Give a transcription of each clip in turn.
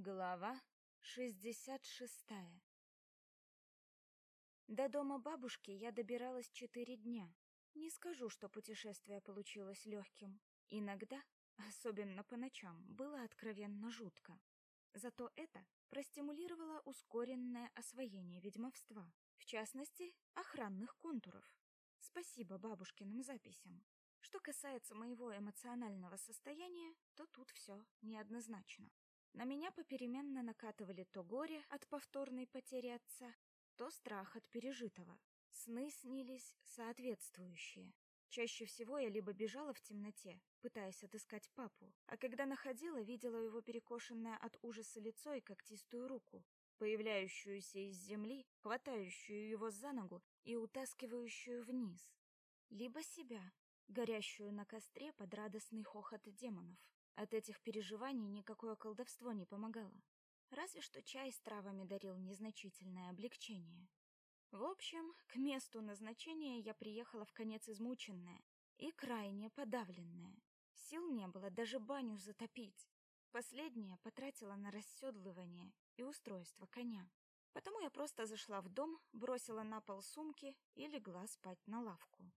Глава 66 До дома бабушки я добиралась четыре дня. Не скажу, что путешествие получилось легким. Иногда, особенно по ночам, было откровенно жутко. Зато это простимулировало ускоренное освоение ведьмовства, в частности, охранных контуров. Спасибо бабушкиным записям. Что касается моего эмоционального состояния, то тут все неоднозначно. На меня попеременно накатывали то горе от повторной потери отца, то страх от пережитого. Сны снились соответствующие. Чаще всего я либо бежала в темноте, пытаясь отыскать папу, а когда находила, видела его перекошенное от ужаса лицо и когтистую руку, появляющуюся из земли, хватающую его за ногу и утаскивающую вниз. Либо себя, горящую на костре под радостный хохот демонов. От этих переживаний никакое колдовство не помогало. Разве что чай с травами дарил незначительное облегчение. В общем, к месту назначения я приехала в конец измученная и крайне подавленная. Сил не было даже баню затопить. Последнее потратила на расседлывание и устройство коня. Потому я просто зашла в дом, бросила на пол сумки и легла спать на лавку.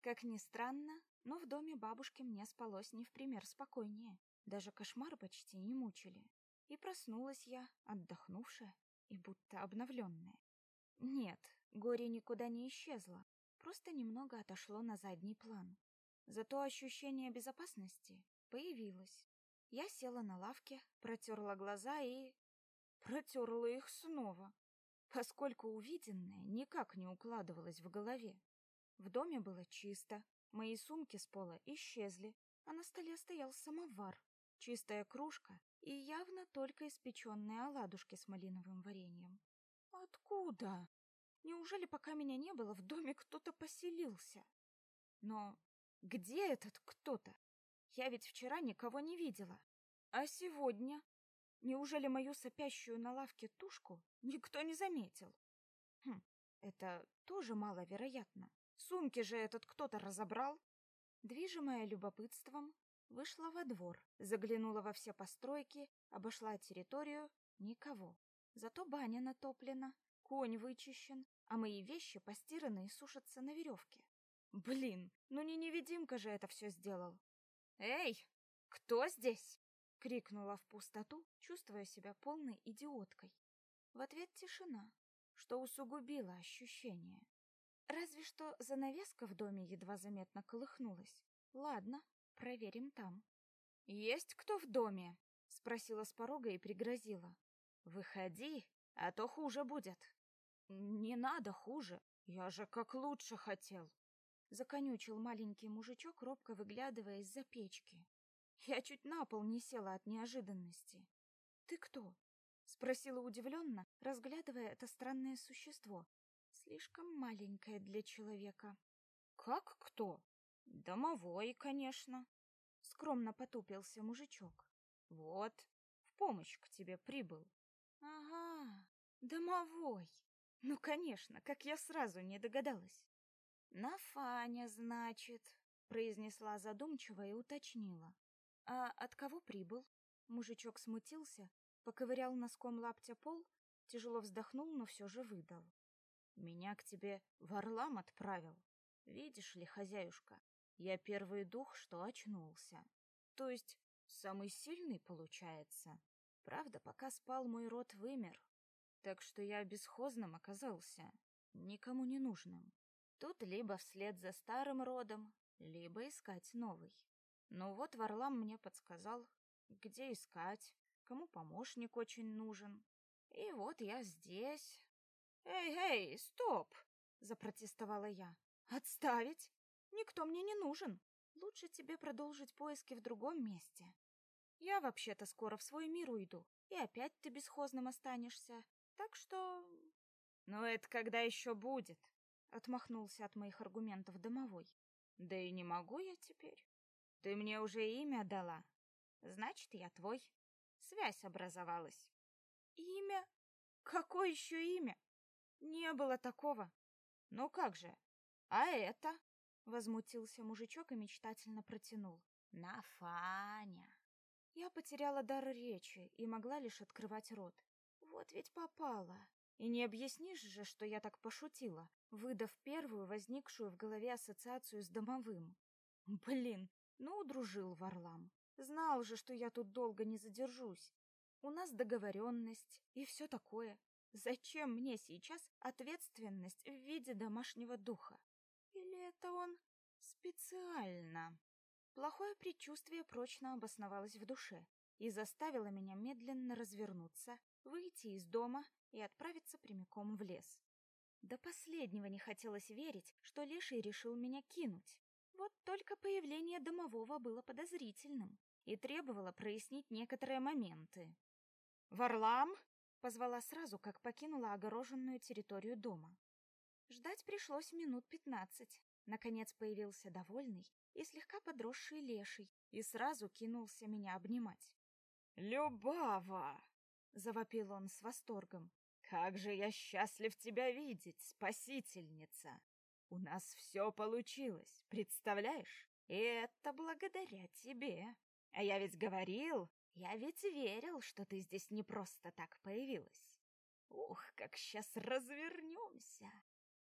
Как ни странно, но в доме бабушки мне спалось не в пример спокойнее. Даже кошмары почти не мучили. И проснулась я, отдохнувшая и будто обновленная. Нет, горе никуда не исчезло, просто немного отошло на задний план. Зато ощущение безопасности появилось. Я села на лавке, протерла глаза и... протерла их снова, поскольку увиденное никак не укладывалось в голове. В доме было чисто, мои сумки с пола исчезли, а на столе стоял самовар, чистая кружка и явно только испеченные оладушки с малиновым вареньем. Откуда? Неужели пока меня не было, в доме кто-то поселился? Но где этот кто-то? Я ведь вчера никого не видела. А сегодня? Неужели мою сопящую на лавке тушку никто не заметил? Хм, это тоже маловероятно. Сумки же этот кто-то разобрал. Движимая любопытством, вышла во двор, заглянула во все постройки, обошла территорию — никого. Зато баня натоплена, конь вычищен, а мои вещи постираны и сушатся на веревке. Блин, ну не невидимка же это все сделал. «Эй, кто здесь?» — крикнула в пустоту, чувствуя себя полной идиоткой. В ответ тишина, что усугубило ощущение. Разве что занавеска в доме едва заметно колыхнулась. Ладно, проверим там. Есть кто в доме? спросила с порога и пригрозила. Выходи, а то хуже будет. Не надо хуже. Я же как лучше хотел. Законючил маленький мужичок, робко выглядывая из-за печки. Я чуть на пол не села от неожиданности. Ты кто? спросила удивленно, разглядывая это странное существо, Слишком маленькая для человека. Как кто? Домовой, конечно. Скромно потупился мужичок. Вот, в помощь к тебе прибыл. Ага, домовой. Ну, конечно, как я сразу не догадалась. На Фаня, значит, произнесла задумчиво и уточнила. А от кого прибыл? Мужичок смутился, поковырял носком лаптя пол, тяжело вздохнул, но все же выдал. Меня к тебе Варлам отправил. Видишь ли, хозяюшка, я первый дух, что очнулся. То есть самый сильный получается. Правда, пока спал, мой род вымер. Так что я бесхозным оказался, никому не нужным. Тут либо вслед за старым родом, либо искать новый. Ну вот Варлам мне подсказал, где искать, кому помощник очень нужен. И вот я здесь, «Эй, эй, стоп!» — запротестовала я. «Отставить! Никто мне не нужен. Лучше тебе продолжить поиски в другом месте. Я вообще-то скоро в свой мир уйду, и опять ты бесхозным останешься. Так что...» «Ну это когда еще будет?» — отмахнулся от моих аргументов домовой. «Да и не могу я теперь. Ты мне уже имя дала. Значит, я твой. Связь образовалась». «Имя? Какое еще имя? Не было такого. Ну как же? А это? Возмутился мужичок и мечтательно протянул. Нафаня. Я потеряла дар речи и могла лишь открывать рот. Вот ведь попала. И не объяснишь же, что я так пошутила, выдав первую возникшую в голове ассоциацию с домовым. Блин, ну удружил Варлам. Знал же, что я тут долго не задержусь. У нас договоренность и все такое. Зачем мне сейчас ответственность в виде домашнего духа? Или это он специально? Плохое предчувствие прочно обосновалось в душе и заставило меня медленно развернуться, выйти из дома и отправиться прямиком в лес. До последнего не хотелось верить, что Леший решил меня кинуть. Вот только появление домового было подозрительным и требовало прояснить некоторые моменты. «Варлам!» — позвала сразу, как покинула огороженную территорию дома. Ждать пришлось минут пятнадцать. Наконец появился довольный и слегка подросший леший и сразу кинулся меня обнимать. «Любава!» — завопил он с восторгом. «Как же я счастлив тебя видеть, спасительница! У нас все получилось, представляешь? И это благодаря тебе. А я ведь говорил, я ведь верил, что ты здесь не просто так появилась. Ух, как сейчас развернемся!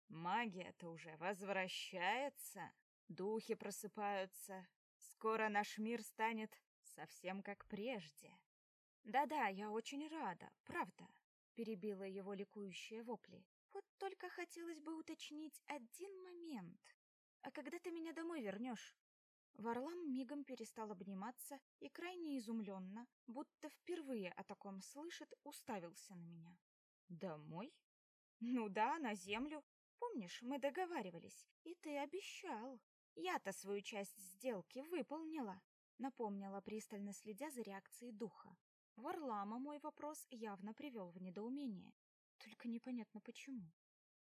Магия-то уже возвращается, духи просыпаются. Скоро наш мир станет совсем как прежде. Да-да, я очень рада, правда, перебила его ликующие вопли. Вот только хотелось бы уточнить один момент. А когда ты меня домой вернешь? Варлам мигом перестал обниматься и крайне изумленно, будто впервые о таком слышит, уставился на меня. Домой? Ну да, на землю. Помнишь, мы договаривались, и ты обещал. Я-то свою часть сделки выполнила, напомнила, пристально следя за реакцией духа. Варлама мой вопрос явно привел в недоумение. Только непонятно почему.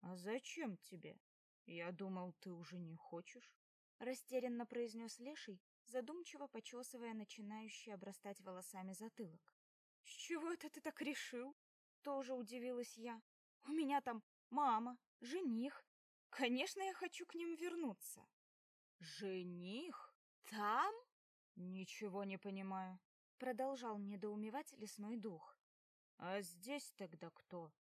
А зачем тебе? Я думал, ты уже не хочешь растерянно произнес Леший, задумчиво почесывая начинающий обрастать волосами затылок. С чего это ты так решил? Тоже удивилась я. У меня там мама, жених. Конечно, я хочу к ним вернуться. Жених? Там? Ничего не понимаю, продолжал недоумевать лесной дух. А здесь тогда кто?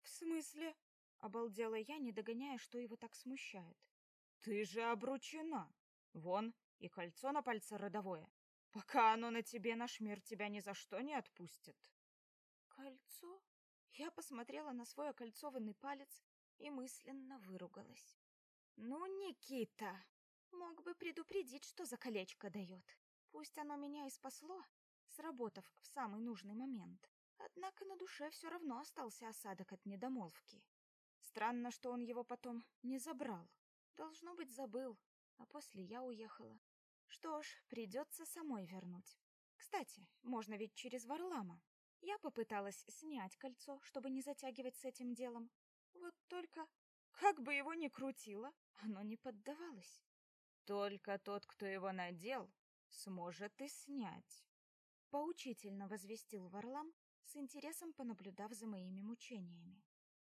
В смысле? обалдела я, не догоняя, что его так смущает. Ты же обручена. Вон, и кольцо на пальце родовое. Пока оно на тебе, наш мир тебя ни за что не отпустит. Кольцо? Я посмотрела на свой окольцованный палец и мысленно выругалась. Ну, Никита, мог бы предупредить, что за колечко дает. Пусть оно меня и спасло, сработав в самый нужный момент. Однако на душе все равно остался осадок от недомолвки. Странно, что он его потом не забрал. Должно быть, забыл, а после я уехала. Что ж, придется самой вернуть. Кстати, можно ведь через Варлама. Я попыталась снять кольцо, чтобы не затягивать с этим делом. Вот только, как бы его ни крутило, оно не поддавалось. Только тот, кто его надел, сможет и снять. Поучительно возвестил Варлам, с интересом понаблюдав за моими мучениями.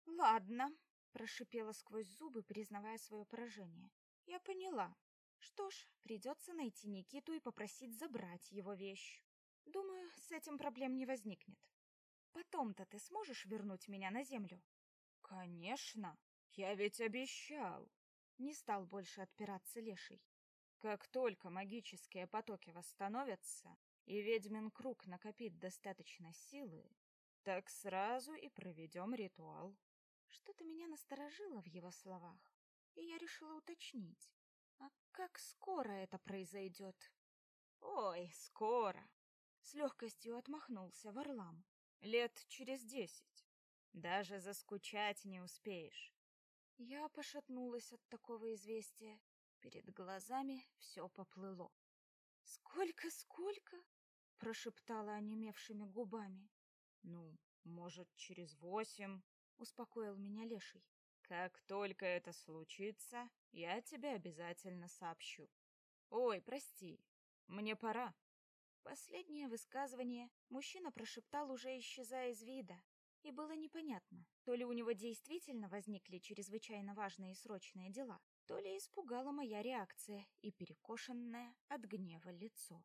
Ладно, прошипела сквозь зубы, признавая свое поражение. Я поняла. Что ж, придется найти Никиту и попросить забрать его вещь. Думаю, с этим проблем не возникнет. Потом-то ты сможешь вернуть меня на землю? Конечно, я ведь обещал. Не стал больше отпираться леший. Как только магические потоки восстановятся и ведьмин круг накопит достаточно силы, так сразу и проведем ритуал. Что-то меня насторожило в его словах, и я решила уточнить. А как скоро это произойдет? Ой, скоро. С легкостью отмахнулся Варлам. Лет через десять. Даже заскучать не успеешь. Я пошатнулась от такого известия. Перед глазами все поплыло. Сколько, сколько? прошептала онемевшими губами. Ну, может, через восемь, успокоил меня Леший. Как только это случится, я тебе обязательно сообщу. Ой, прости, мне пора. Последнее высказывание мужчина прошептал уже исчезая из вида, и было непонятно, то ли у него действительно возникли чрезвычайно важные и срочные дела, то ли испугала моя реакция и перекошенное от гнева лицо.